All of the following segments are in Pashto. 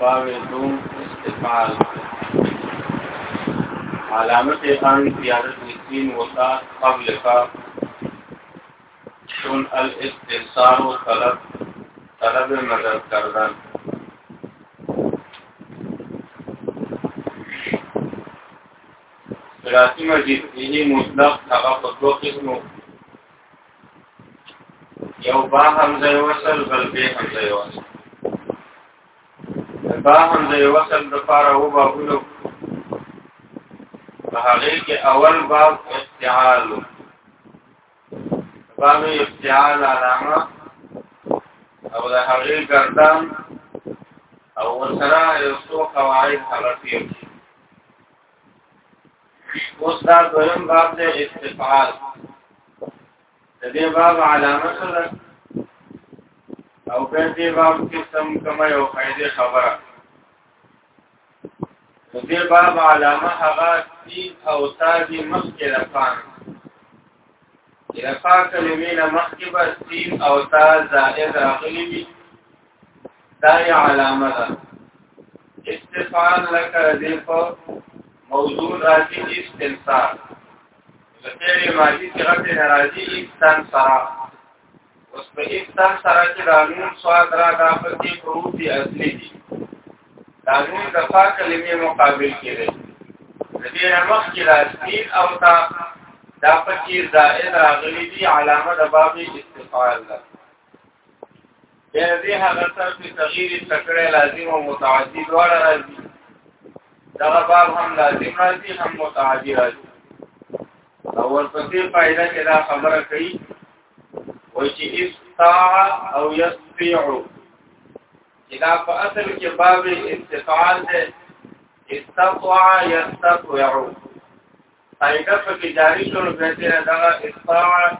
باوې دوم استفال علامت خان زیادت نسین وتا قبل کا شن الاستفسار و طلب طلب مدد کردن راتی مجید یعنی مطلق هغه په دوه قسمو یو با همزه وصل بل به همزه وصل با همزه وصل د پاره و بابونو په هغه کې اول باب افتعال باب افتعال علامه او د هغه ګردان او ورسره یو څو قواعد حلفیه اوس دا دویم باب د استفعال د دې باب علامه څه ده او په دې باب کې سم کوم یو فائدې خبره د دې باب علامه هغه تی او تاجی مخکې رفان رفا کلمې نه مخکې به سین او تا زائد راغلي وي دا یې علامه ده استفال لکه دې په موضوع راځي استنصار لکه یې ماضي کې غته راځي استنصار اوس په استان سره چې دا نون سواد را دا په دې حروف دي اصلي دي دا نون د فا کلمې مقابل کې ده د دې مخ کې راځي او تا دا په کې زائد راغلي دي علامه د باب استفال ده بیا دې هغه سره په تغییر تکړه لازم او متعدی دواړه راځي دا باب هم لازم راځي هم متعدی راځي او ورپسې فائدہ کې دا خبره کوي وای چې استطاع او یستطيع چې دا په اصل کې باب استفعال ده استطاع یستطيع فائدہ په کې جاری شو نو بیا دې دا استطاع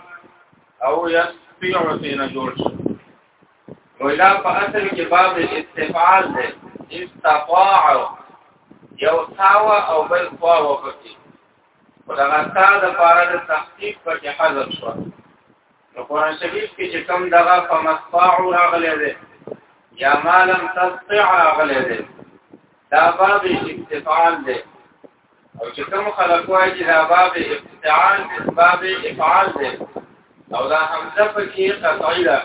او یستطيع ته نه جوړ شو ویلا په اصل کې باب استفعال دی استطاع یو تاوا او بل قوا وکړي ولغه تا د پاره د تحقیق پر کې حذف شو نو قرآن شریف کې چې کوم دغه په مصطاع راغلی دی یا ما لم تستطع راغلی دی دا باب استفعال دی او چې کوم خلک وایي چې دا باب افتعال باب افعال دی او دا همزه په کې قطعي ده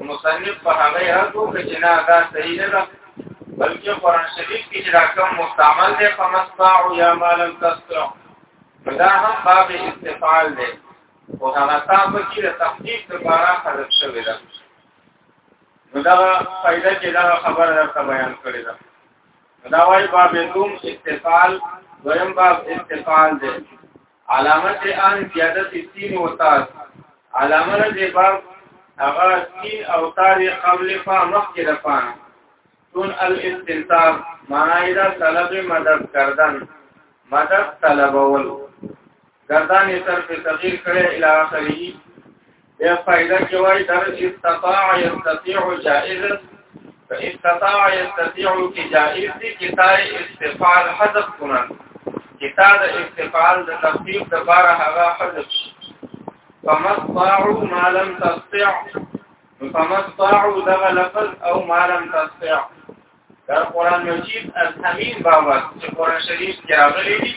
مصنف په هغه رد وکړي چې نه دا صحیح نه ده بلکې قرآن شریف کې چې راکم مستعمل دی په مصباع یا ما لم تستع دا هم باب استفعال دی او هغه تاسو چې د تخفیف لپاره حذف شوی ده نو دا فائدہ چې دا خبره درته بیان کړې ده دا وای باب کوم استفال دویم باب استفال دی علامت ان زیادت سین و تاس علامت دی باب هغه سین او تاریخ قبل فا مخکې د فانه تون الاستنتاب معنی دا طلب مدد کردن مدد طلبول گردان یې طرف تغییر کړی الی اخره بیا فائدہ کې وایي در استطاع یستطيع جائز استطاع یستطيع کې جائز دي کې تا استفعال حذف کړه کې تا د استفعال د تخفیف د بار هغه حذف فمستطاعوا ما لم تستطع فمستطاعوا دغه لفظ او ما لم تستطع دا قران مجید الامین بابا چې قران شریف کې راغلي دي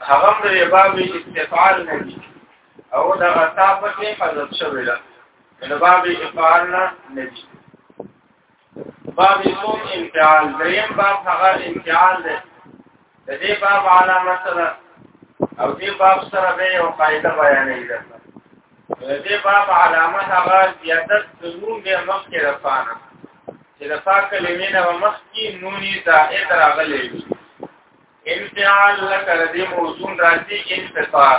هغه د باب استفعال نه دي او دا غطا په کې حذف شوی ده نو باب استفعال نه دي باب کوم امتحان دریم باب هغه امتحان دی د دې باب اعلی مسله او دې باب سره به یو قاعده بیانې ده د دې باب علامه هغه زیادت د نون د مخ کې رفانه چې د فا کلمې نه مخ کې نونی زائد راغلي وي امتحان لکه د دې موضوع راځي انتفاع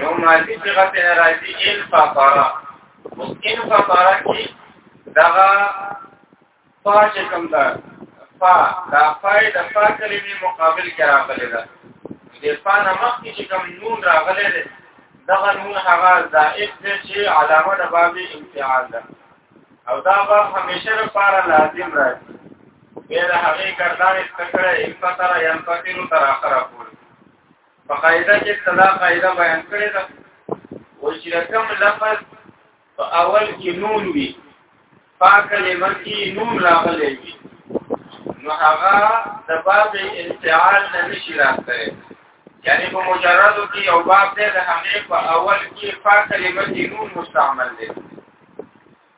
یو ماضی صيغه ته راځي انفطارا اوس انفطارا کې دغه فا چې کوم ده فا دا فای د فا کلمې مقابل کې راغلي ده د فا نه مخکې چې کوم نون راغلي ده دغه نون هغه زائد دی چې علامه د باب امتحان ده او دا باب همیشه لپاره لازم راځي بیا د هغې ګردان استکړه انفتر ینفتر تر اخره پورې په قاعده کې صدا قاعده بیان کړې ده او چې کوم لفظ په اول کې نون وي په کلمه کې نون راغلی وي نو هغه د باب انتعال نه نشي راځي یعنی په مجردو کې یو باب دی د هغې په اول کې په کلمه کې نون مستعمل دی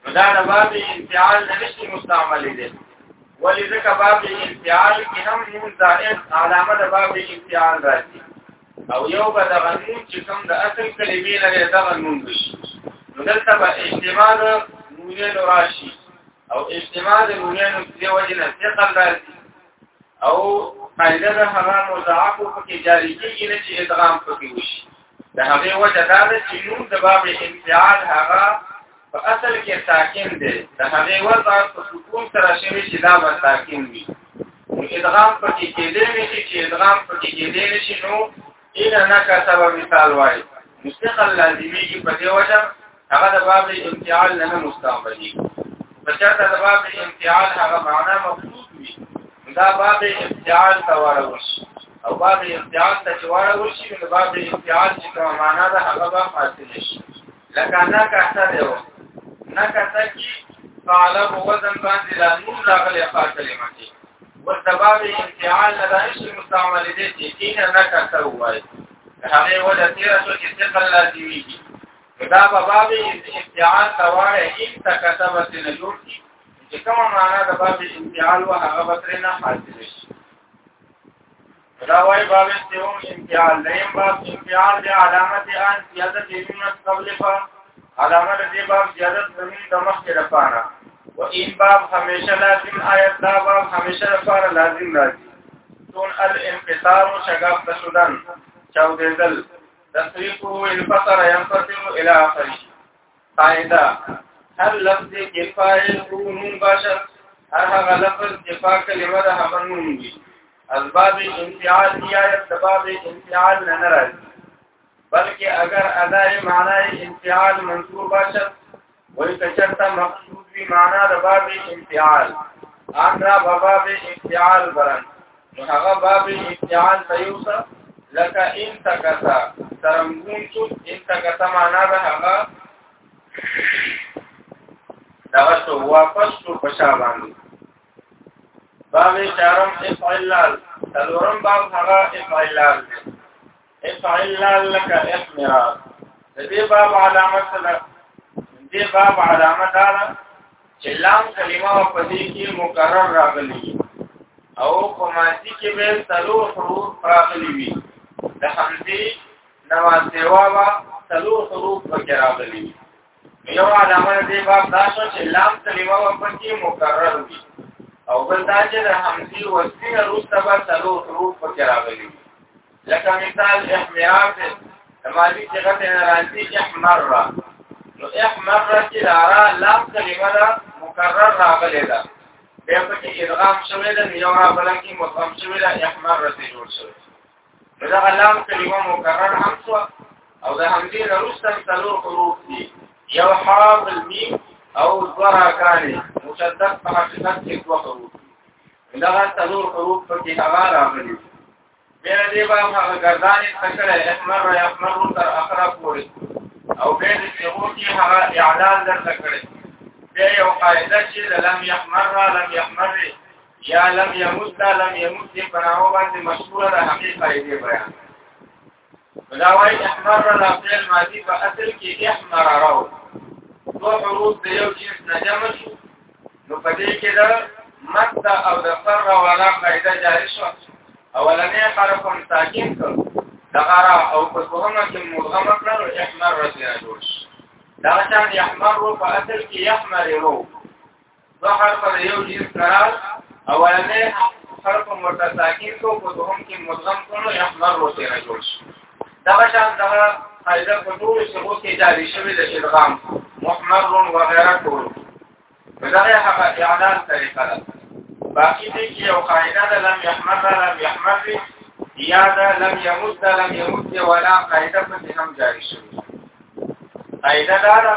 نو دا د باب انتعال نه نشي مستعمل دی ولې ځکه باب انتعال کې هم نون زائد علامه د باب انتعال راځي او یو به د غنون چې کوم د اصل کلمې لري د غنون وي نو دلته به اجتماع د نونین راشي او اجتماع د نونین د وجنه ثقل راځي او قاعده د هغه مضاعف په کې جاری کیږي نه چې ادغام پکې وشي د هغه وجه دا ده چې نون د باب انفعال هغه په اصل کې ساکن دی د هغې وضع په سکون سره شوی چې دا به ساکن وي نو ادغام پکې کېدی نه شي چې ادغام پکې کېدی نه شي نو اینا نه کا سبب مثال وایي مستقل لازمیږي په دې وجه هغه د باب امتحان نه مستعملي بچاته د باب امتحان هغه معنا مقصود وي دا باب امتحان ته ورغوش او باب امتحان ته چې ورغوش نو باب امتحان چې کومه معنا ده هغه به حاصل شي لکه نه کاته دی نه کاته کی فعل په وزن باندې لا نور راغلی په کلمه کې والسبب انفعال نه دایش مستعمل دي چې کین نه کاته وای هغه وجه تیر شو چې ثقل لازميږي دا په باب انفعال تواړه ان تکتبت نه جوړ کی چې کومه معنا د باب انفعال او هغه بترنه حاصل شي دا وای باب سیوم امتحان دیم باب امتحان دی علامت ان زیادت ایمنت قبل فا علامت دی باب زیادت زمین دمخ کی رفانا و این باب همیشه لازم آیت دا باب همیشه رفانا لازم راځي تون الانقطار شغاف تشدن چاودیدل تفریقه الفطر ينفصل الى اخره قاعده هر لفظ کفایه نون باشد هر هغه لفظ کفا کلمه ده هغه نون وي اسباب انفعال یا اسباب انفعال نه ناراض بلکې اگر ادای معنی انفعال منصوب شد وای کچرتا مقصود وی معنی د باب انفعال ان را باب انفعال برن نو هغه باب انفعال تیوسه لکه ان تکتا ترمون شو ان تکتا معنا ده هغه دا شو واپس شو پښا باندې باب چارم افعلال تلورم باب هغه افعلال افعلال لك احمرار دې باب علامه سره دې باب علامه دار چې لام کلمه په دې کې مکرر راغلي او په ماضي کې به تلور حروف راغلي وي د حمزه نواسیوا وا تلو حروف پکې راغلي یو علامه دې باب دا شو چې لام تلیوا وپکی مکرر وي او بل دا چې د حمزي وستی نه روسته به څلو حروف پکې راغلي لکه مثال احمرار دې ماضي چې غته راځي احمر را نو احمر را چې لارا لام تلیوا دا مکرر راغلی دا بیا پکې ادغام شوی دا یو را بلکې مفهم شوی دا احمر را دې جوړ شوی دا علام کلمه مکرر هم شو او د همدې وروسته څلور حروف دي یو حرف المیم او ذرا کان مشدد په حقیقت کې دوه حروف دا څلور حروف په کې هغه راغلي بیا دې به هغه ګردان تکړه احمر یا احمر تر اخره پورې او بیا دې څو کې هغه اعلان درته کړي بیا یو قاعده چې لم يحمر لم يحمر یا لم یموت دا لم یموت دې پناو باندې مشهور ده هغه فائدې بیان دا وایي احمر لا فعل ماضی په اصل کې احمر راو دو حروف د یو جنس نه جمع شو نو په دې کې دا مد او د فر ولا فائدہ جاری شو اولنې حرف ساکن کړ دغرا او په کومه کې مرغم کړ احمر رضی الله دا شان احمر په اصل کې احمر رو دو حرف دا یو جیز قرار اولنه حرف مرتا ساکین کو په دوهم کې مدغم کونو احمر رو سره جوړ شي دا بشان دا قاعده په ټول شغو کې جاری شوی د ادغام محمر و غیره ټول بدغه هغه اعلان طریقه ده باقی دې کې یو قاعده ده لم يحمر لم يحمر یا ده لم يمد لم يمد ولا قاعده په هم جاری شوی قاعده دا ده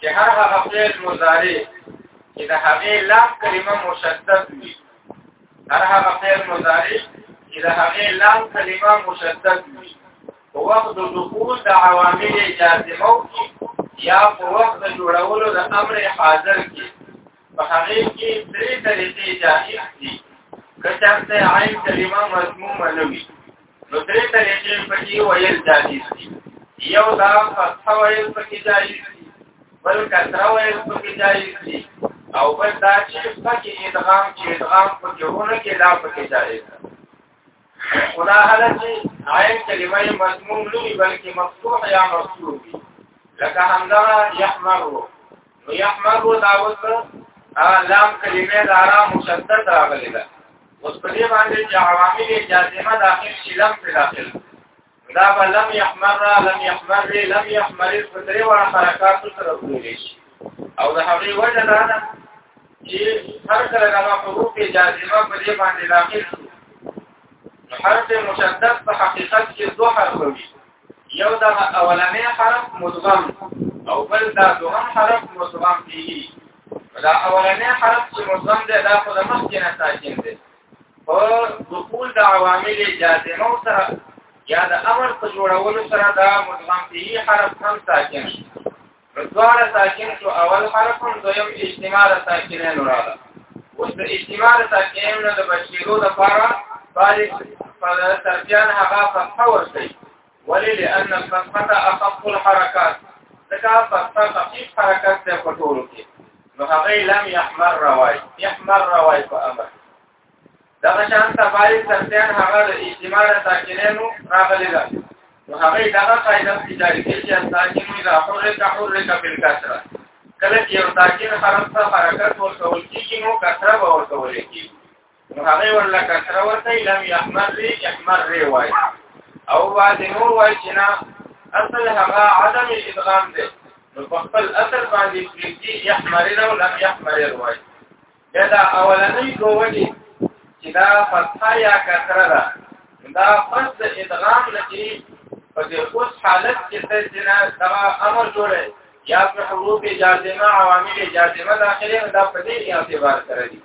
چې هر هغه فعل مضارع چې د هغه لام کلمه مشدد وي هر هغه فعل مضارع چې د هغه لام کلمه مشدد وي په وخت د دخول د عوامل جازمه کې یا په وخت د جوړولو د امر حاضر کې په هغه کې درې طریقې جائز دي که چېرته عین کلمه مضمومه نه وي نو درې طریقې پکې ویل جایز دي یو دا فتح ویل پکې جایز دي بل کثره ویل پکې جایز دي او بل دا چې پکې ادغام چې ادغام پکې ونه کې دا پکې جایز دي خدا هله چې عین کلمه مضمون نه بلکې مفتوح یا مفتوح لکه همدا یحمر نو يحمر و داوس لام کلمه د آرام مشدد راغلی ده اوس په دې باندې چې عوامل جازمه داخل شي لم په داخل دا به لم يحمر لم يحمر لم يحمر په درې وړه حرکات سره وګوري شي او د هغې وجه دا ده چې هر کله د مفروض کې جازمه په دې باندې داخل شي نو حرف مشدد په حقیقت کې دوه حرف وي یو دا اولنې حرف مدغم او بل دا دوهم حرف مدغم کیږي دا اولنې حرف چې مدغم دی دا خو د مخکې نه ساکن دی او دخول د عوامل جازمه سره یا د امر په جوړولو سره دا مدغم کیږي حرف هم ساکن شي دواړه ساکن شو اول حرف هم دویم اجتماع د ساکنین راغله اوس د اجتماع د ساکنین نه د بچیدو لپاره باید پر ترجان هغه فتحه ورسي ولی لأن الفتحه اخف الحركات ځکه فتحه خفیف حرکت ده په ټولو کې نو هغه لم يحمر روای يحمر روای په امر دا شان تبای سرتیان هغه د اجتماع ساکنینو راغلي ده نو هغه دا قاعده په جاری کې چې ساکن وي دا حرکت حرکت په کثره کله چې یو ساکن حرف ته حرکت ورکول کیږي نو کثره به ورکول کیږي نو هغه ورله کثره ورته لم يحمر ری يحمر ری وای او باندې نور وای چې نه اصل هغه عدم ادغام دی نو په خپل اصل باندې کلیږي يحمر او لم يحمر وای دا اولنۍ دوه دي چې دا فتحه یا کسره ده دا پس د ادغام نه چې په دې اوس حالت کې چې نه دا امر جوړه یا په حروف جازمه عوامل جازمه داخله دا په دې اعتبار سره دي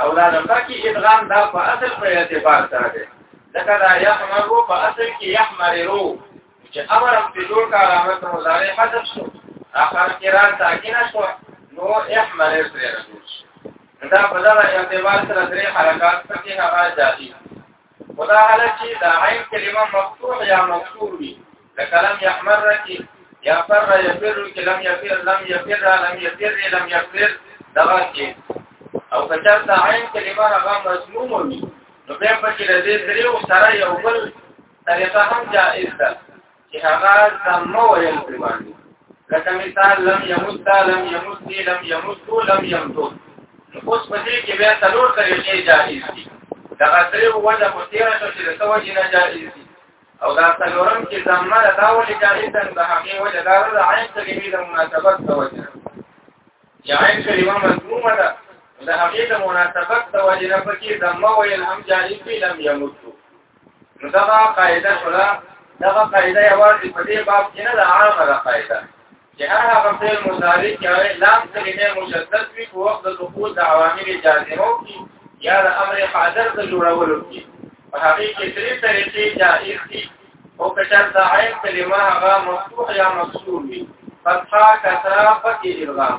او دا نمبر کې ادغام دا په اصل په اعتبار سره ده ځکه دا یحمرو په اصل کې یحمرو چې امر په لور کا علامت مضارع حذف شو اخر کې را ساکنه شو نو احمل سره راځي دا په دا اعتبار سره درې حرکات پکې هغه جاتی خدا حالت چې دا عین کلمه مفتوح یا مکسور وي د کلم یحمر کې یا فر یفر کلم یفر لم یفر لم یفر لم یفر دا کې او کچر دا عین کلمه هغه مضمون وي نو بیا پکې د دې درې سره یو بل طریقه هم جائز ده چې هغه سمو ویل پرې باندې لکه مثال لم يمت لم يمت لم يمت لم يمت اوس په دې کې بیا څلور طریقې جائز دي دا غتري وجه په تیر شو چې د توجه نه جائز دي او دا څلورم چې زمما د داول جائز ده د هغه وجه دا د عین کلمې د مناسبت توجه یا عین کلمه مضمومه ده د هغه د مناسبت توجه نه پکې زمما ویل هم جائز دي لم يمت دا قاعده شولا دا قاعده یوازې په دې باب کې نه ده عامه ده قاعده چې هر هغه فعل مضارع چې هغه لام کلمه مشدد وي په وخت د سقوط د عوامل جازمو کې یا د امر حاضر د جوړولو کې په هغه کې درې طریقې جائز دي او کچر د عین کلمه هغه مفتوح یا مکسور وي فتحه کسره پکې ادغام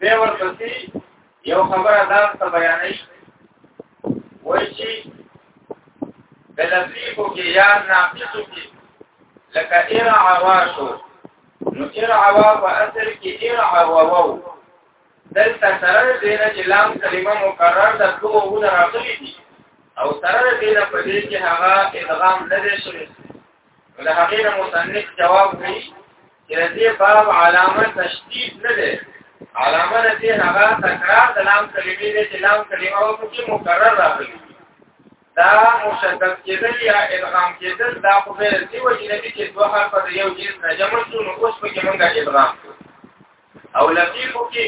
به ورپسې یو خبره دا ته بیانې وایي چې بلفیقو کې یا ناقصو کې لکه ارع واشو نو ارع وا په اصل کې ارع وو دلته سره دې نه چې لام کلمه مقرر ده کومه ونه راغلي دي او سره دې نه په دې کې هغه ادغام نه دی شوی له هغې نه مصنف جواب کوي چې د دې باب علامه تشدید نه ده علامه د دې هغه تکرار د لام کلمې ده چې لام کلمه او پکې مکرر راغلي دا مشدد کېدل یا ادغام کېدل دا خو به د دې وجې نه دي چې دوه حرفه د یو جنس نه جمع شو نو اوس پکې مونږه ادغام کوو او لطیفو کې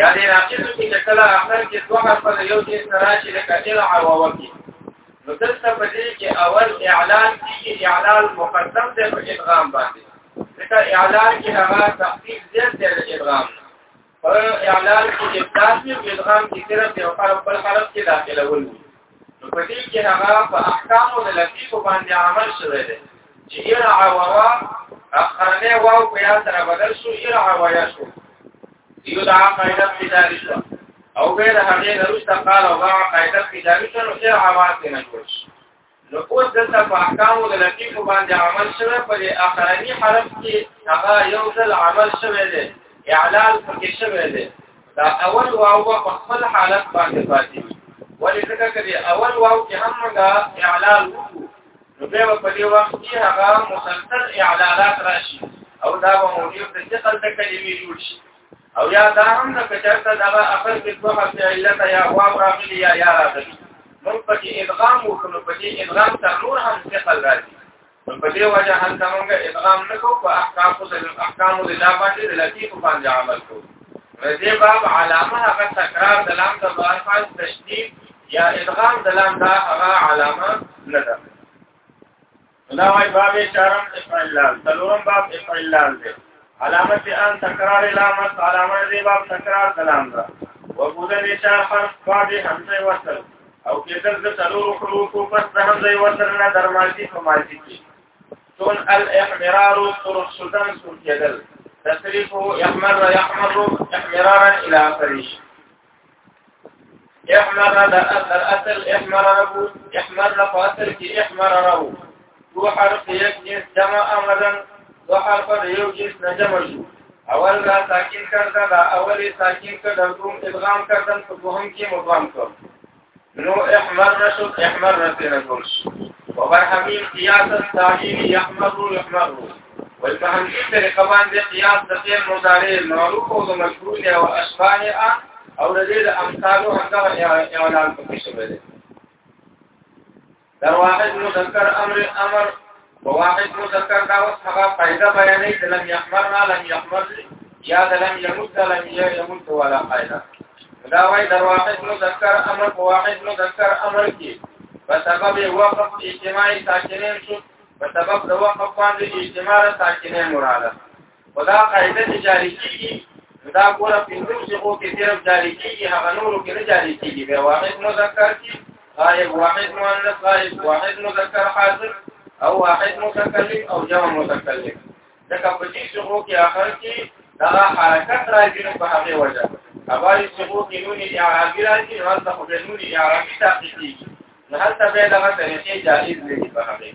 یا د ناقصو کې چې کله اخر کې دوه حرفه د یو شي سره چې د کثیر عواوه کې نو دلته په دې کې اول اعلان کېږي اعلان مقدم دی په ادغام باندې ځکه اعلان کې هغه تخفیف زیات دی د ادغام په اعلان کې چې تاسو په ادغام کې صرف یو حرف بل حرف کې داخله ولوي نو په دې کې هغه په احکامو د لطیف باندې عمل شوی دی چې یرعا ووا اخرنه واو په یا سره بدل شو یرعا ویا شو یو دا قاعده پیداری شو او غیر هغه نرسته قال او دا قاعده پیداری شو نو یرعا واته نه جوړ شو نو اوس دلته په احکامو د لطیف باندې عمل شوی په دې اخرنی حرف کې هغه یو ځل عمل شوی دی اعلان پکې شوی دی دا اول واو په خپل حالت باندې پاتې وي ولې ځکه چې اول واو کې هم موږ اعلان وکړو نو به په دې وخت کې هغه مسلسل اعلانات راشي او دا به موجب د ثقل د کلمې جوړ شي او یا دا هم د کچرته دا اخر کې دوه حرف علت یا واو راغلي یا یا راغلي موږ په کې ادغام وکړو په کې ادغام تر نور هم ثقل راځي په دې وجه هم څنګه ادغام نکو په احکام او احکام د لا باندې د لطیف باندې عمل کو رضی باب علامه هغه تکرار د لام د ضرفات تشدید یا ادغام د لام دا هغه علامه نه ده دا وايي باب چارم افعلال تلورم باب افعلال دی علامت ان تکرار علامت علامه دی باب تکرار کلام دا وجود نشا حرف بعد همزه وصل او کېدل د څلور حروف پس د همزه وصل نه درماجي په ماجي کې تون الاحمرار طرف سلطان سور کېدل تصریفه يحمر يحمر احمرارا الى اخره احمر دا اثر اثر احمر ربو احمر ربو اثر کی احمر ربو دو حرف یک جنس جمع امرن دو حرف یو جنس نجمع شو اول را ساکن کرده دا اول ساکن کرده دوم ادغام کردن تو دوهم کی مدغام کرد نو احمر نشد احمر نسي نقول وبرهمين قياس التعليل يحمر يحمر والمهمزي طريقه باندې قياس د فعل مضارع معروف او مجهول او اشباه او د دې امثال او هغه اعلان پکې شوی دی دا واحد مذکر امر امر واحد مذکر دا اوس هغه فائدہ بیانې د لم يحمر نه لم يحمر یا د لم يمد لم يمد ولا فائدہ دا وای د واحد مذکر امر په واحد مذکر امر کې په سبب وقف اجتماعي ساکنین شو په سبب د وقف باندې اجتماع ساکنین مراده ودا قاعده چې جاری کیږي دا ګوره پنځو صيغو کې صرف جاری کیږي هغه نورو کې نه جاری کیږي به واحد مذکر کی غائب واحد مؤنث غائب واحد مذکر حاضر او واحد متکلم او جمع متکلم دا په دې صيغو کې اخر کې دا حرکت راځي په هغه وجه اوایي صيغو کې نونې اعرابي راځي نو دا خو د نونې اعرابي تحقیقي نه هلته به دا طریقې جائز دي په هغه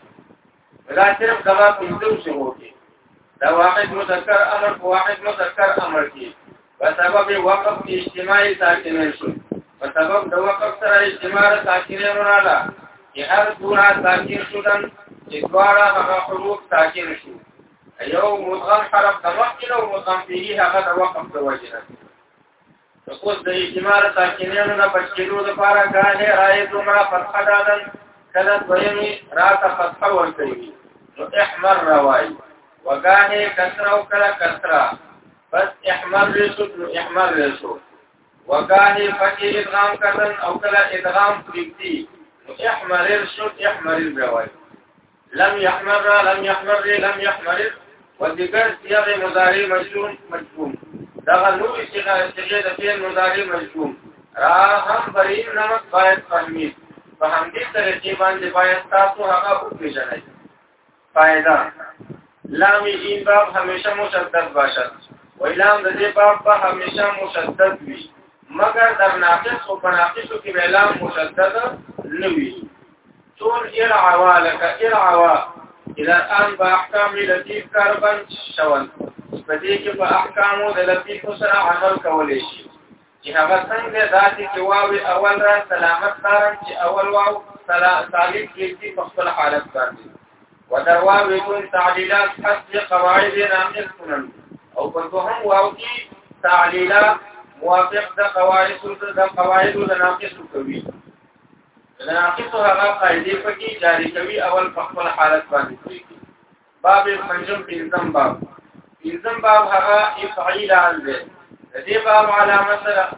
دا صرف زما په یو څه وو کې دا واحد مذکر امر په واحد مذکر امر کې په سبب وقف کې اجتماعي ساکنه شو په سبب د وقف سره اجتماعي ساکنه وراله چې هر دورا ساکن شودن چې دواړه هغه حروف ساکن شو یو مدغم حرف د وقت او مدغم فيه هغه د وقف د وجه اوس د اجتماع ساکنینو نه بچیدو لپاره کانه رایتو ما فتح دادن کله دویمی راته فتح ورکوي نو احمر روای وکانه کسره او کله کسره بس احمر رسو نو احمر رسو وکانه فکی ادغام کردن او کله ادغام پریږدي نو احمر رسو احمر روای لم يحمر لم يحمر لم يحمر وذكر صيغه مضارع مجزوم مجزوم دغه نوې صيغه صيغه د فعل مضارع مجزوم را هم بریم نمک باید فهمید په همدې طریقې باندې باید تاسو هغه وپیژنئ فائدہ لام این باب همیشه مشدد باشد و لام د دې باب په همیشه مشدد وي مګر در ناقص او پناقصو کې اعلان مشدد نه وي تور ارعوا لك ارعوا الى الان په احکام لطیف کاربن شول په دې کې په احکامو د لطیف سره عمل کولای شي چې هغه څنګه ذاتي کې واوي اول را سلامت کارن چې اول واو تعلیم کېږي په خپل حالت باندې ودروا وکون تعلیلات حسب قواعد نامل کنن او په دوهم واو کې تعلیلات موافق د قواعد د قواعد د ناقص کوي ناقص هغه قاعده پکې جاری کوي اول په خپل حالت باندې کوي باب پنځم پنځم باب پنځم باب هغه افعیل عن دې دې باب علامه سره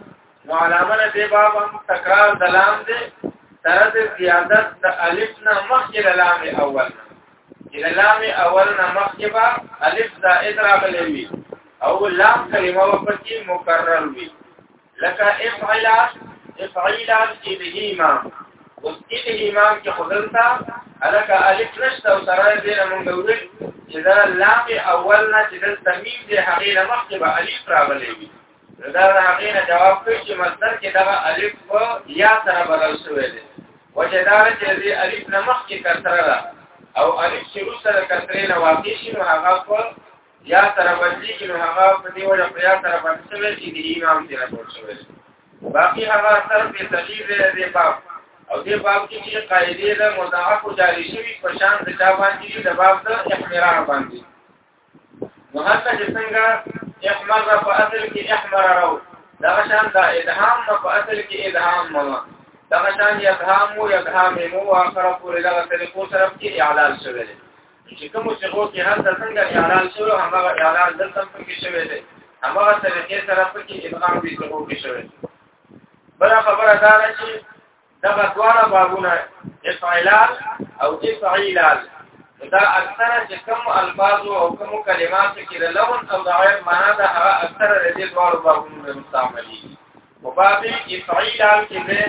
نو علامه دې باب هم تکرار دلام دې ترد زیادت د الف نه مخکې لام اول نه لام اول نه مخکې با الف زائد راغلی وي او لام کلمه وپتی مکرر وي لکه افعلا افعلا ابهما اوس ابهما کې خدلتا الک الف نشته او سره دې موږ ویل چې دا لام اول نه چې د تمیم دې هغه نه مخکې به الف راغلی وي دا هغه نه جواب کوي چې مصدر کې دا الف په یا سره بدل شوی دی وجه دا چې دې الف نه مخکې کثره ده او الف شروع سره کثرې نه واقع شي نو هغه په یا سره بدلی کې نو هغه په دې وجه په یا سره باندې شوی چې د امام دې راټول شوی باقي هغه سر په تغییر دې باب او دې باب کې چې قاعده ده مضاعف جاری شوی په شان د چا باندې د باب د احمرار باندې نو هڅه چې څنګه احمر په اصل کې احمر راو دا شان دا ادهام په اصل کې ادهام مله دا شان یدهام او یدهام مو اخر پورې دا طریقو سره کې اعلان شوی دی چې کوم صيغو کې هر د څنګه اعلان شوی هغه اعلان دلته پکې شوی دی هغه طریقې سره پکې ادغام دي صيغو کې شوی بل خبره دا ده چې دا دواړه بابونه افعلال او افعیلال دا اکثره چې کوم الفاظ او کوم کلمات کې د لون او د غیر معنا دا هغه اکثره د دې دواړو بابونو مستعملي مباب افعیلان کې به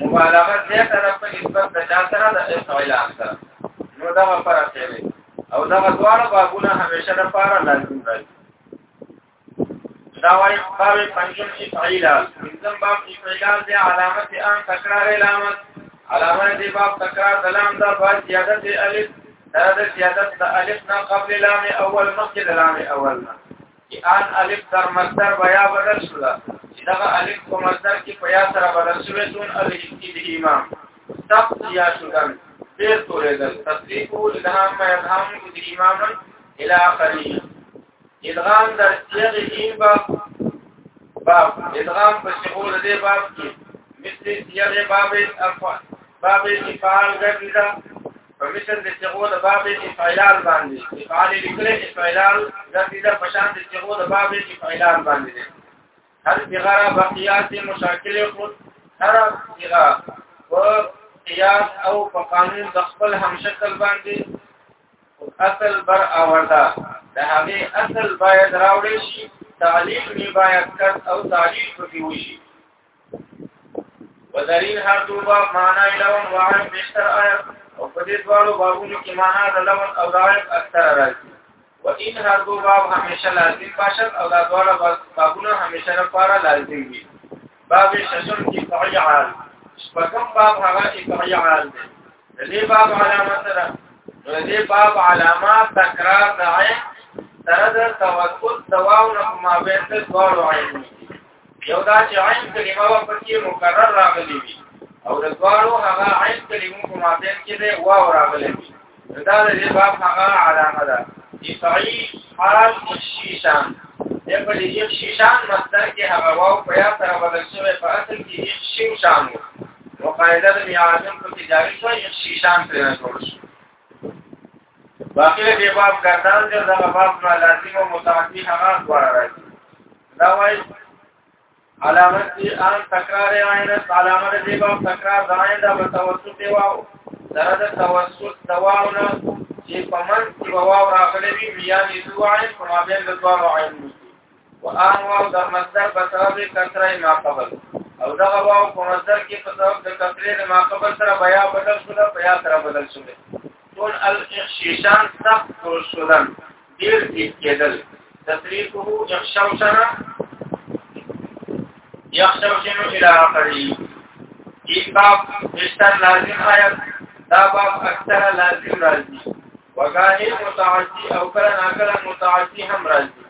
مبالغه زیاته ده په نسبت د چا سره د افعیلان سره نو دا فرق دی او دا دواړه بابونه همیشه د پاره لازم راځي دا وايي باب پنځم افعیلان پنځم باب افعیلان دی علامت ان تکرار علامت علامه دی باب تکرار سلام دا په زیادت الف دا د زیادت د الف نه قبل لام اول مخکې د لام اول نه چې ان الف تر مصدر بیا بدل شو دا چې دا الف په مصدر کې په یا سره بدل شوی دون الف کې د امام تب یا شدن ډیر تورې دل تطبیق الهام ما الهام د امام الى اخره ادغام در صيغه این باب باب ادغام په شغل دې باب کې مثل صيغه باب الافعال باب الافعال غیر په مثل د صيغو د باب افعال باندې افعال لیکل افعال د دې د پشان د صيغو د باب افعال باندې دي هر صيغه بقيات مشاکل خود هر صيغه و قياس او په قانون د خپل هم شکل باندې اصل بر آوردا د هغه اصل باید راوړی شي تعلیم می باید کړ او تعلیم پکې وشي ودلیل هر دو باب معنا لون وعن بشتر آیت او په دې دوالو بابونو کې معنا د لون او رایت اکثر راځي و ان هر دو باب همیشه لازم باشد او دا دوالو بابونه همیشه لپاره لازم وي باب ششم کې فعی عال شپږم باب هغه کې فعی عال دی د دې باب علامه سره د دې باب علامه تکرار د عین سره د توقف دواو نه مابین د دوالو عین یو دا چې عین کلمه وا پکې مکرر راغلی وي او د دوارو هغه عین کلمو په مابین کې دی واو راغلی وي دا د دې باب هغه علامه ده چې صحیح حال شیشان د په دې شیشان مصدر کې هغه واو په یا سره بدل شوی په اصل کې یې شیشان وو او قاعده د میاعظم په کې جاری شو یې شیشان پرې نه جوړ شو باقی له دې باب ګردان چې دا باب نه لازم او متعدی هغه غواړي راځي دا وایي علامت دي ان تکرار عینت علامت دې باب تکرار ځای دا په توسط دی واو درته توسط دواونه چې په من کې واو راغلي وي میان دوه عین په مابین د دوه عین وان واو د مصدر په سبب کثره ما قبل او دا واو په مصدر کې په سبب د کثره ما قبل سره بیا بدل شو دا بیا سره بدل شو ټول الاخشیشان سخت ټول شولن ډیر دې کېدل تطریقه یخشوشنا یخشوشنو الى اخری این باب اشتر لازم آیت دا باب اکثر لازم راځي وګانې متعدی او کله ناکله متعدی هم راځي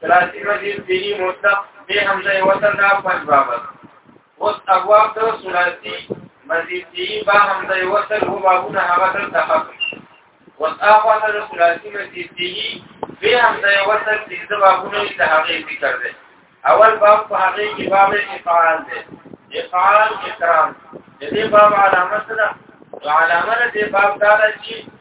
ثلاثي مجيز به مطلق به همزه وصل دا پنځ بابت اوس ابواب د ثلاثي مجيز به با همزه وصل هو بابونه هغه تر تخف اوس اخوا د ثلاثي مجيز به به همزه وصل د بابونه د هغه ذکر دی اول باب په هغه کې باب افعال دی افعال اکرام دې باب علامه سره علامه دې باب دا چې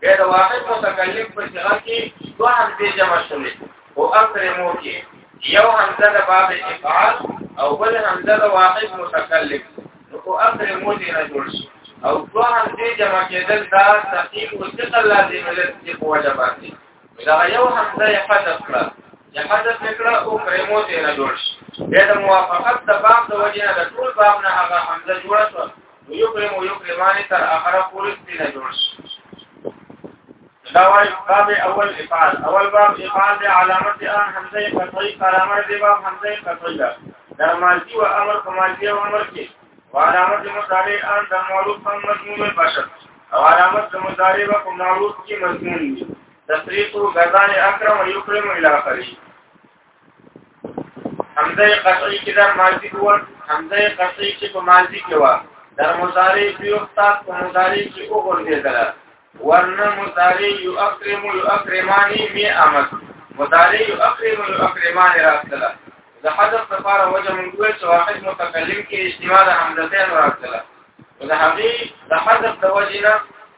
بیا د واحد متکلم په صيغه کې دوه همزې جمع شولې او اکرمو کې یو همزه د باب افعال او بل همزه د واحد متکلم نو او اکرمو دې نه جوړ شي او دوه همزې جمع کېدل دا تحقیق او ثقل لازم لري په وجه باندې دا یو همزه یې حذف کړه یا حذف کړه او کرمو دې نه جوړ شي بیا د موافقت د باب د وجه نه د ټول باب نه هغه همزه جوړه شوه ويكرم ويكرماني تر اخره پورې سپینه جوړ شي دا وايي باب اول افعال اول باب افعال د علامت ان حمزه قطعي علامه دی باب حمزه قطعي ده در مالکی و امر کمالکی و امر کې و علامت مضارع ان د معروف هم مضمون بشر او علامت د مضارع و په معروف کې مضمون دي تفریق غزان اکرم و یکرم الی اخره همزه قصری کې در ماضی هو همزه قصری چې په ماضی کې و در مضارع کې یو تاس په مضارع کې او ورګېدل ورنه مضارع یو اکرم یو اکرمانی می امد مضارع یو اکرم یو اکرمانی راځله د حذف لپاره وجه موږ وایو چې واحد متکلم کې اجتماع د همزتين راځله او د هغه د حذف د وجه نه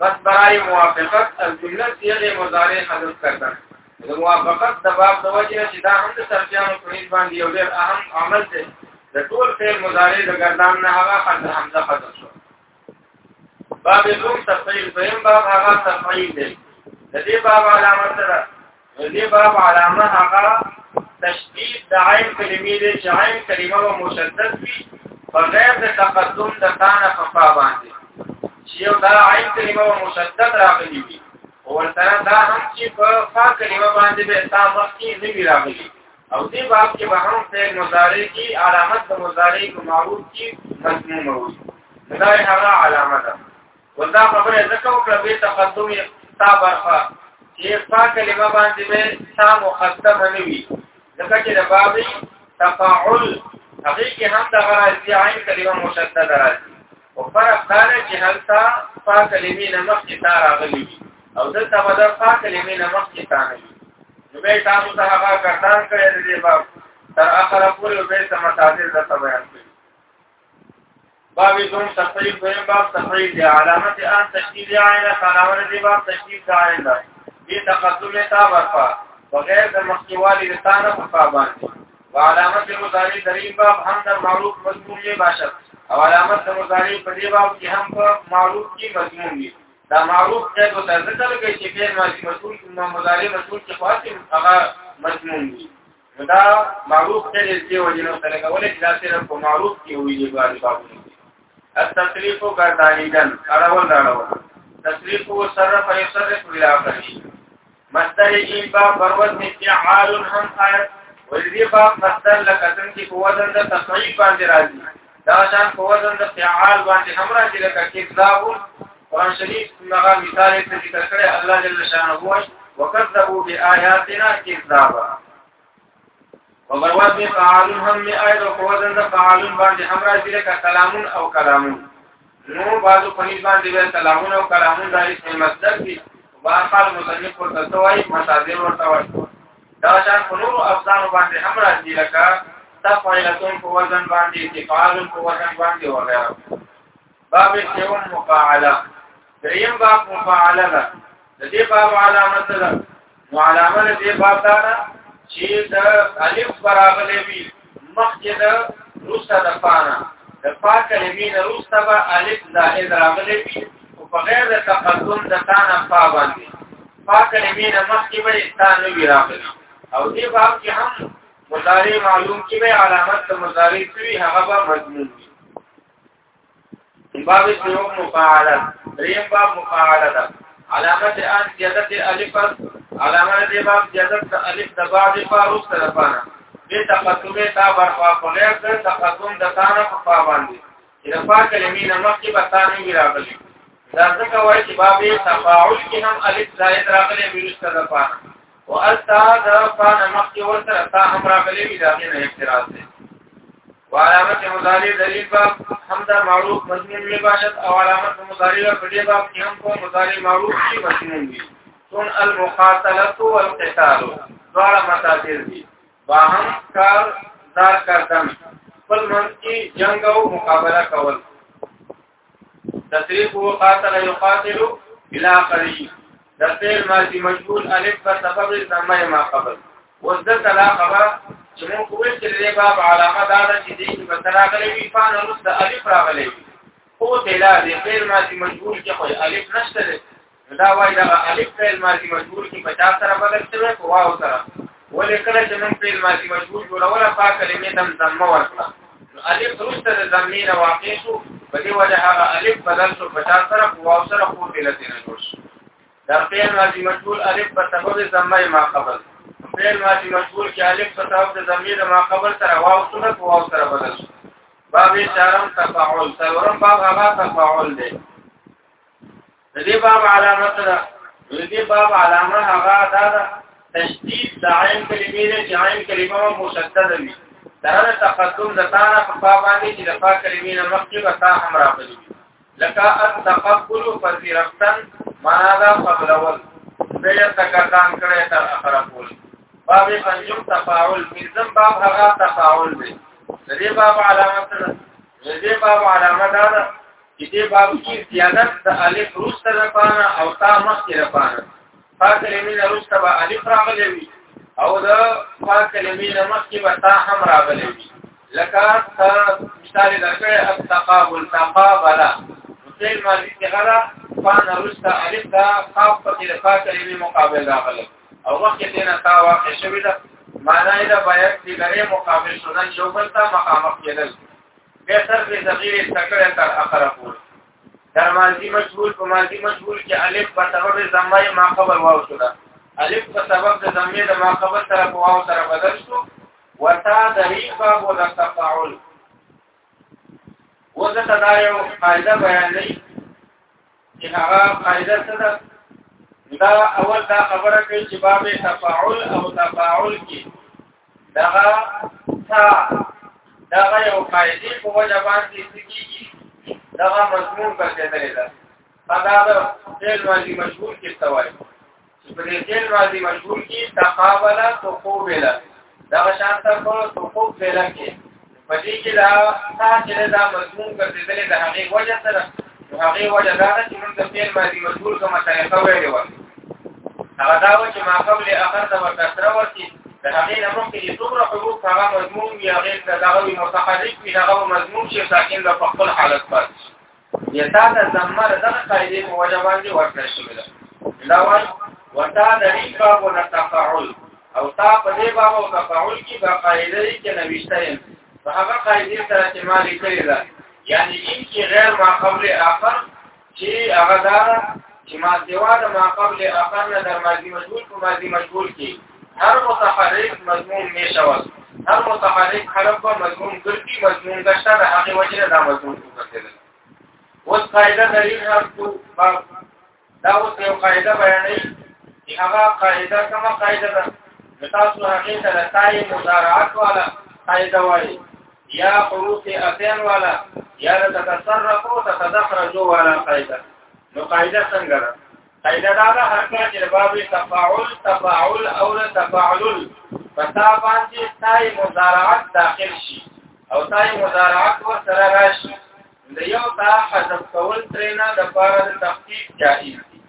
بس برای موافقت از جمله صيغه مضارع حذف کردن د موافقت د باب د وجه چې دا هم د سرجانو په هیڅ باندې یو ډېر اهم عمل دی د ټول فعل مضارع د ګردان نه هغه حد حمزه حذف شو باب دوم تفعیل دویم باب هغه تفعیل دی د دې باب علامه سره دې باب علامه هغه تشدید د عین کلمې دې چې عین کلمه و مشدد وي بغیر د تقدم د تانه په فا باندې چې یو دا عین کلمه و مشدد راغلی وي او ورسره دا هم چې په فا کلمه باندې به تا مخکې نه وی راغلی او دې باب کې به هم فعل مضارع کی علامت د مضارع کو معروف کی مضمون وي دا هغه علامه ده ول دا خبره ځکه وکړه به تقدم تا برخه چې په کلمه باندې به تا مقدم نه وي ځکه چې د بابي تفاعل هغه کې هم د غرازي عین کلمه مشدد راځي او فرق دا دی چې هلته په کلمې نه مخکې تا راغلي او دلته به د په کلمې نه مخکې تا نه وي نو به تاسو ته هغه کارتان کړی دی باب تر اخره پورې به سم مصادر د بیان کړی باب دوم تقریب دویم باب تقریب دی علامت ان تشکیل دی عینه قناور دی باب تشکیل دی عینه دې تقدم تا ورفا بغیر د مخکیوالي د تانه په پابان وعلامت مضارع دریم باب هم د معروف مضمون یې باشد او علامت د مضارع په دې باب کې هم په معروف کې مضمون دی دا معروف ته د ذکر کې چې په ماضي مسؤل مضارع مسؤل کې خاصه هغه مضمون دی دا معروف ته دې وجنو سره کولای چې دا سره په معروف کې وي دي باندې باندې التصریف کرداریدن اړول اړول تصریف و صرف یصرف الى اخره مصدر این با بروت استعمال هم آیت ولدی با مصدر لکتن کی قوتن دا تصریف باندې راځي دا شان په وزن د فعال باندې هم راځي لکه کذاب قرآن شریف هغه مثال ته ذکر کړی الله جل شانه وایي وکذبوا بآياتنا كذابا وبروات به فعال هم می آیت او په وزن د فعال باندې هم راځي لکه کلامون او کلامون نو بعضو په نسبت باندې به کلامون او کلامون د اسم مصدر دي واقع مصنف ورته وایي مصادر ورته وایي دا شان په نورو افزانو باندې هم راځي لکه تفعیلتون په وزن باندې اتفاعل په وزن باندې وغیره باب سیون مفاعله دریم باب مفاعله ده د دې باب علامت ده نو علامه دې باب ده چې د الف برابرې وي مخکې د روسته د فانا د فا کلمې نه روسته به الف زائد راغلی وي او په غیر د تقدم د تا نه فا باندې فا کلمې نه مخکې به تا نه وي راغلی او دې باب کې هم مضارع معلوم کې به علامت د مضارع سوي هغه به مضمون وي باب شروع مفاعله دریم باب مفاعله ده علامت ان زیادت الف علامه دې باب زیادت الف د بعد فاروق سره پانه به تقدم تا برخوا کوله د تقدم د تانه په پا باندې چې د پا کلمې نه مخکې به تانه وی راغلي دا ځکه وایي چې باب تفاعل کې هم الف زائد راغلي ویرسته د پانه او التا دا فان مخکې ورته تا هم راغلي وي دا نه اعتراض دی وعلامت مضارع دلیل باب حمدا معروف مضمون می باشد او علامت مضارع په دې باب کې هم کو مضارع معروف کی مضمون دي تون المقاتله والقتال دواړه متاثر دي واهم کار دار کردن خپل منځ کې جنگ او مقابله کول تصریف و قاتل یقاتل بلا قریب د فعل ماضی مجهول الف په سبب زمه ما قبل وزدت لا خبر چې مون کوی چې دې باب علامه دا ده چې دې په تراغلې وی فان نو د الف راغلې او تلا دې فعل ماضی مجهول کې خو الف نشته دا وای دا الف فعل ماضی مجبور کې په چا سره بدل شوی په واو سره ولې کله چې موږ فعل ماضی مجبور جوړوله په کلمې دم ضمه ورکړه نو الف روسته د ضمې نه واقع شو په دې وجه هغه الف بدل شو په چا سره په واو سره خو دې لته نه جوړ شو دا فعل ماضی مجبور الف په سبب ضمه ما قبل فعل ماضی مجبور کې الف په سبب د ضمې ما قبل سره واو سره په واو سره بدل شو باب شرم تفاعل سلورم باب هغه تفاعل دی د دې باب علامه سره د دې باب علامه هغه دا ده تشدید د عین کلمې نه چې عین کلمه مشدد وي دا د تقدم د تا نه په باندې چې د فا کلمې نه مخکې به تا هم راغلي لکه التقبل فزرفتن معنا دا قبلول بیا تکردان کړی تر اخره پورې باب پنځم تفاعل پنځم باب هغه تفاعل دی د دې باب علامه سره د دې باب علامه دا ده چې دې باب کې زیادت د الف روسته لپاره او تا مخکې لپاره فا کلمې نه روسته به الف راغلې وي او د فا کلمې نه مخکې به تا هم راغلې وي لکه تا مثال درکړې التقابل تقابلا فعل ماضي کې غلا فا نه روسته الف دا قاف په کې فا کلمې مقابل راغلې او مخکې دې نه تا واقع شوې ده معنی دا باید چې لري مقابل شدن یو بل ته مخامخ کېدل به تر دې صغیره تکړه تر اخره پورې در ماضی مشغول په ماضی مشغول کې الف په سبب زمه ما خبر واو شو ده الف په سبب د زمه د ما خبر سره په واو سره بدل شو وتا د هی باب او د تفاعل وزه دا یو قاعده بیانې چې هغه قاعده څه ده دا اول دا خبره کوي چې باب تفاعل او تفاعل کې دغه تا دغه یو قاعده په وجه باندې کیږي دغه مضمون په کېدلې ده دا د فعل ماضي مشهور کې توای چې په دې فعل ماضي مشهور کې تقابل تقوبل دغه شان ته په تقوبل کې په دې کې دا تاسو له دا مضمون ګرځېدلې د هغې وجه سره نو هغې وجه دا ده چې موږ د فعل ماضي مجهول کومه طریقه ویلې وه هغه دا و چې ما قبل اخر ته ورته سره ورسي د هغې نه مخکې چې څومره حروف هغه مضمون وي هغې ته دغه وي متحرک وي هغه به مضمون شي ساکن به په خپل حالت پاتې شي یتا د زمر دغه قاعده په وجه باندې ورکړل شوې ده دا وایي وتا د ریبا او تفاعل او تا په دې باب او تفاعل کې به قاعده کې نوښته یم په هغه قاعده سره چې ما لیکلې ده یعنی ان کې غیر ما قبل اخر چې هغه دا چې ما سوا د ما قبل اخر نه د ماضي مجهول په ماضي مجهول کې هر متحرک مضمون میشول هر متحرک حرف په مضمون ګرځي مضمون دشته د هغه وجه دا مضمون وکړل اوس قاعده دلیل حرف باب دا اوس یو قاعده بیانې چې هغه قاعده کومه قاعده ده تاسو هغه ته د تای مضارعات والا قاعده وایي یا حروف اتین والا یا تتصرف او تتدخرج والا قاعده نو قاعده څنګه ده قاعده دا ده هر کله چې باب تفاعل تفاعل او تفاعل پتا باندې تای مضارعت داخل شي او تای مضارعت ور سره راشي د یو تا حذف کول ترنا د پاره د تخفیف جائز دي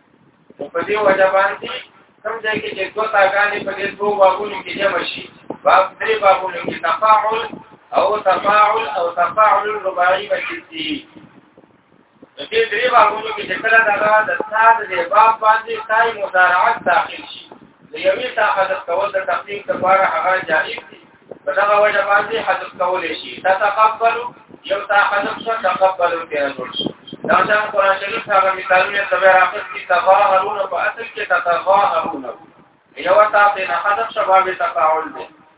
په دې وجه باندې کوم ځای کې چې دوه تاګانې په دې دوه بابونو کې جمع شي باب درې بابونو کې تفاعل او تفاعل او تفاعل رباعي بشي دې درې بابونو کې چې کله دا د سات دې باب باندې تای مضارعات داخل شي د یوې تا حذف کول د تقدیم لپاره هغه جائز دي په دغه وجه باندې حذف کول شي تتقبل یو تا حذف شو تقبل کې راځي دا څنګه قرآن شریف هغه مثالونه تبع راخص کی تظاهرون په اصل کې تظاهرون یو تا په حذف شباب تفاعل دي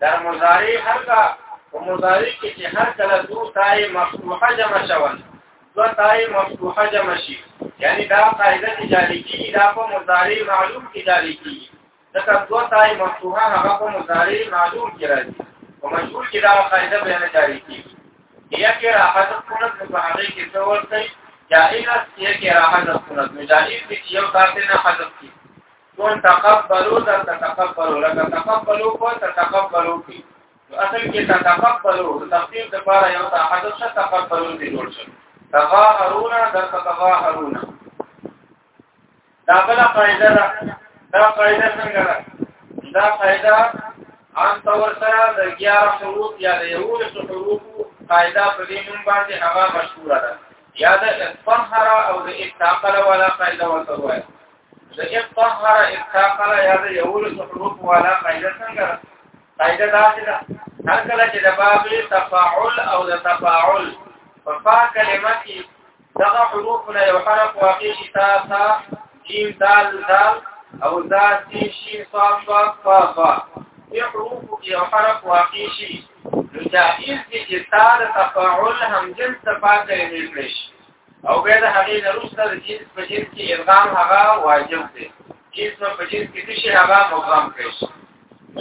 دا مضارع هرګه په مضارع کې چې هر کله دوه تای مفتوحه جمع شول دوه تای مفتوحه جمع شي یعنی دا قاعده چې جاری کیږي دا په مضارع معلوم کې جاری کیږي ځکه دوه تای مفتوحه هغه په مضارع معلوم کې راځي او مشهور کې دا قاعده به نه جاری کیږي یا کې راحت کونه په هغه کې څه ورته جائز یا کې راحت کونه مجاهد چې یو تاسو نه حذف کیږي کون تقبلو در تقبلو لکه تقبلو کو تقبلو کی نو اصل کې تقبلو د تفسیر د پاره یو تا حدث څه تقبلو دي جوړ شي تظاهرونا در تظاهرونا دا بل قاعده ده دا قاعده څنګه ده دا قاعده عام طور سره د 11 شروط یا د یو شروط قاعده په دې نوم باندې هغه مشهوره ده یا د اصفهرا او د اتقال ولا قاعده ورته وایي لکه طهر استقال یا د یو لس حروف والا قاعده څنګه قاعده دا ده هر کله چې د باب تفاعل او د تفاعل په فا کلمه کې دغه حروف نه یو حرف واقع شي تا تا جیم دال دال او دا سین شین صاد صاد فا فا دې حروف کې یو حرف واقع شي نو جائز دي چې تا د تفاعل هم جنس په کلمه کړی او به د هغې نه روسته د جنس په جنس کې ادغام هغه واجب دی جنس نو په جنس کې څه شي هغه مدغم کړی شي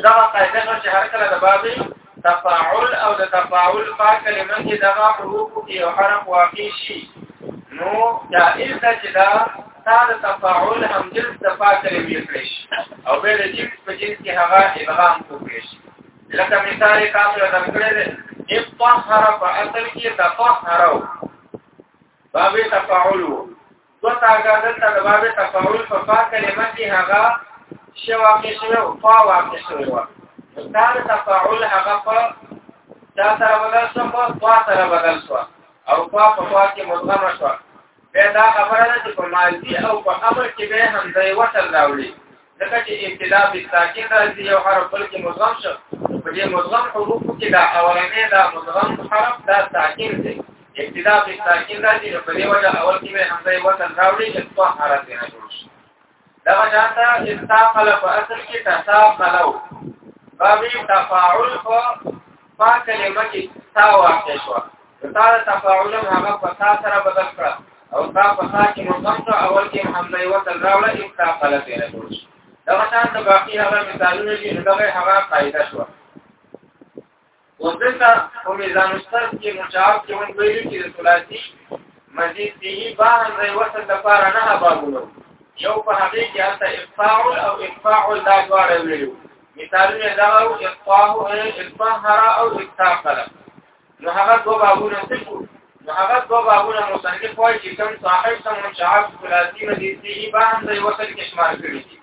دا قاعده ده چې هر کله د بابې تفاعل او د تفاعل په کلمه کې دغه حروف کې یو حرف واقع شي نو دا اله چې دا تا د تفاعل هم جنس د پا کلمې کړی شي او به د جنس په جنس کې هغه ادغام کوي شي لکه مثال تاسو درکړل دی اطهر په اصل کې تطهرو باب تفاعل دو تاګه دلته د باب تفاعل په فا کلمه کې هغه شی واقع شوی او فا واقع شوی و دا د تفاعل هغه په دا سره بدل شو په فا سره بدل شو او فا په فا کې مدغم شو بیا دا خبره ده چې په ماضي او په امر کې به همدای وصل راوړي ځکه چې ابتدا په ساکن راځي یو حرف بل کې مدغم شو په دې مدغم حروف کې دا اولنې دا مدغم حرف دا ساکن دی ابتدا په ساکن راځي نو په دې وجه اول کې به همزه وصل راوړي چې په حرف نه جوړ شي دا وجه تا استاقل په اصل کې تساقلو بابي تفاعل په په کلمه کې تا واقع شو تا تفاعل هغه په تا سره بدل کړ او تا په تا کې مضم ته اول کې حمله یو تل راوړه اکتا قلب یې راوړ دا شان د باقي هغه مثالونه دي دغه هغه قاعده شو وځکه په میزان مستر کې مشاب کې مونږ ویلو چې د ثلاثي مزید به با هم د وصل لپاره نه بابونه یو په هغه کې حتی اقفاع او اقفاع دا دواړه ویلو مثالونه دا او اقطاع او اقطهر او اقتاقل نو هغه دوه بابونه څه شو نو هغه دوه بابونه مصنف وایي چې کوم صاحب سم شعب ثلاثي مديسي به هم د وصل کې شمار کړی دي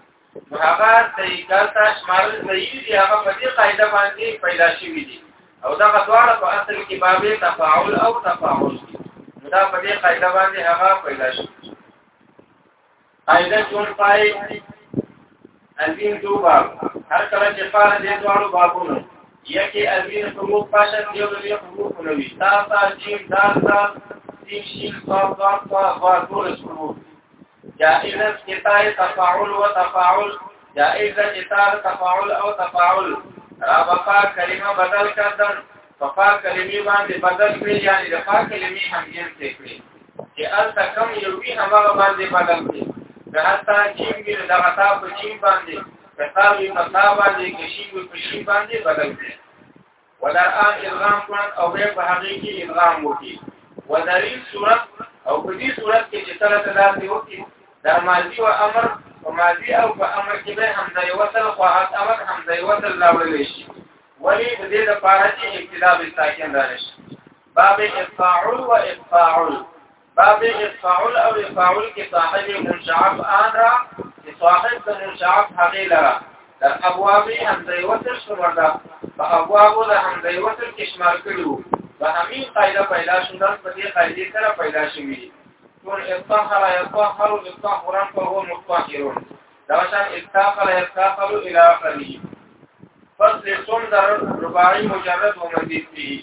نو هغه طریقه ته شمار صحیح دي هغه په دې قاعده باندې پیدا شوی دي او دا غواړه په اصل کې بابه تفاعل او تفاعل دا په دې قاعده باندې هغه پیدا شوی قاعده جوړ پای ازین دو باب هر کله چې فار دې دوړو بابونو یکی ازین حروف پاشت یو دې حروف نوي تا تا جیم دا تا سین شین صاد صاد صاد صاد ټول حروف جائزه کتای تفاعل و تفاعل جائزه کتاب تفاعل او تفاعل را بقا کلمه بدل کردن فقا کلمی باندې بدل کړی یعنی د فا کلمی هم یې کړی چې الته کم یو وی هغه باندې بدل دی د حتا چین کې د غتا په چین باندې کتابي متا باندې کشي په شي باندې بدل دی ولا ان الغام کړه او په هغه کې الغام وکي ودری صورت او په دې صورت کې چې تر تدا دی وکي د ماضي او امر په ماضي او په امر کې به همدا یو سره خو امر همدا یو سره لاول شي ولی د دې لپاره چې ابتدا به ساکن راشي باب افاعل و افاعل باب افاعل او افاعل کې صاحب منشعب آن را چې صاحب د منشعب هغه لرا د ابواب همزه وصل شمار ده په ابواب د همزه وصل کې شمار کړو د همین قاعده پیدا شوه د په دې قاعده سره پیدا شوې ټول اطهر يطهر بالطهرا فهو مطهر دا شان استاقل يستاقل الى اخره فصل سندر رباعي مجرد ومزيد فيه